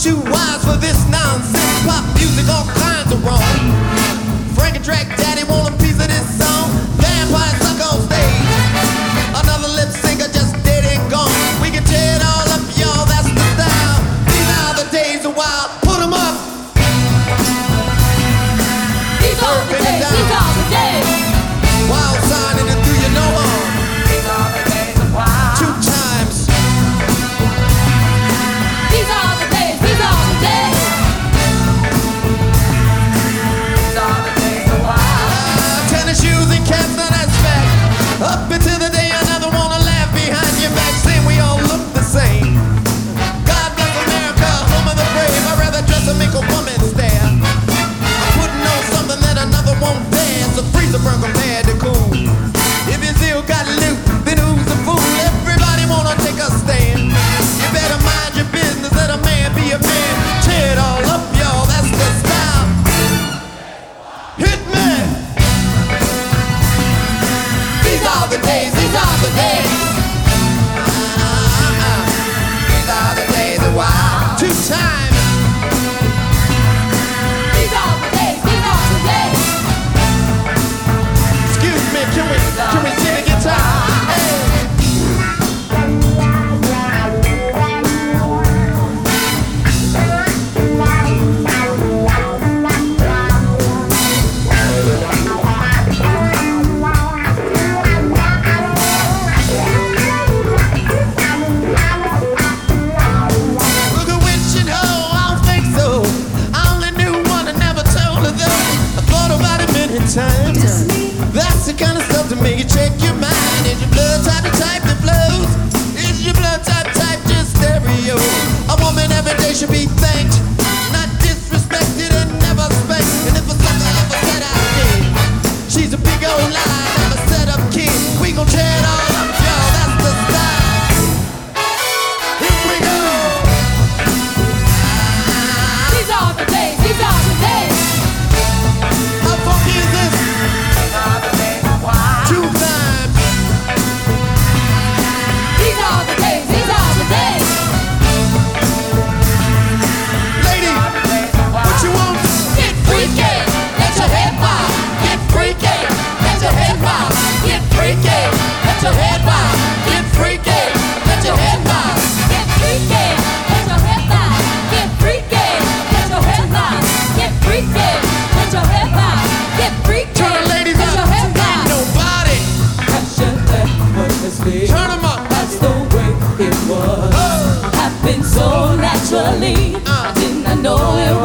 shoe wise for this nonsense. Pop music, all kinds of wrong. Frank and Drake. make you check your mind. Is your blood type the type that? Is your blood type type just stereo? A woman every day should be thanked, not disrespected and never spanked. And if a sucker ever said I did, she's a big old lie, set up kid. We gon' tear. I did not know it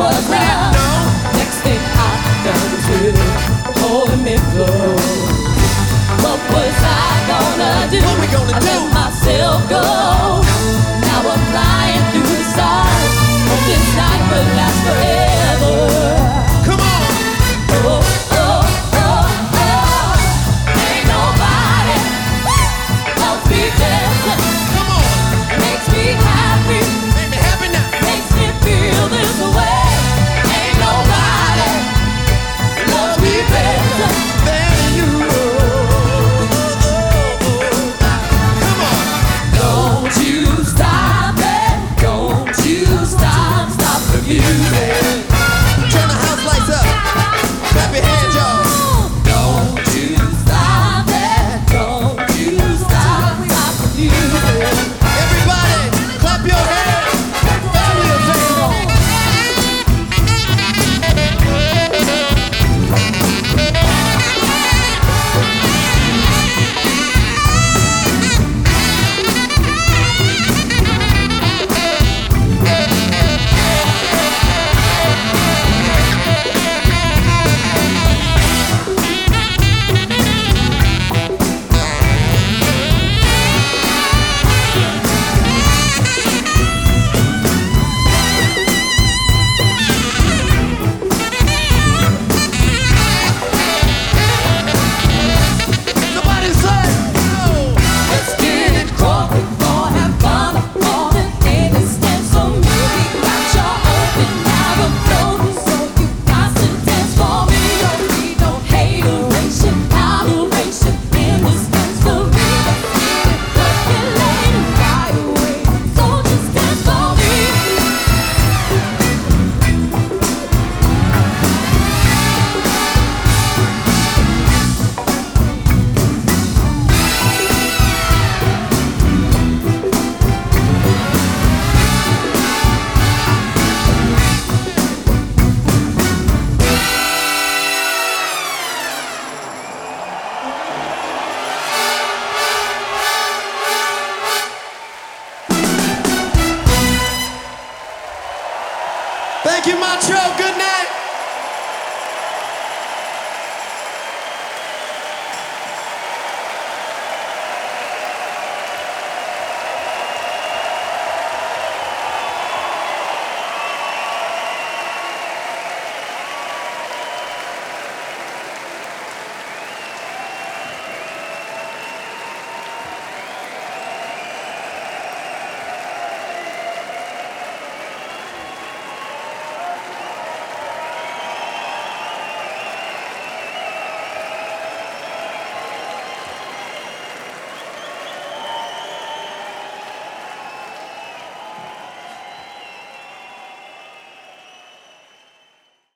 Thank you, Montreal. Good night.